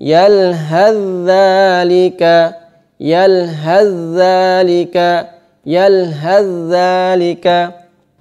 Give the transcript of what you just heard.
يلهث ذلك يلهث ذلك يلهث ذلك.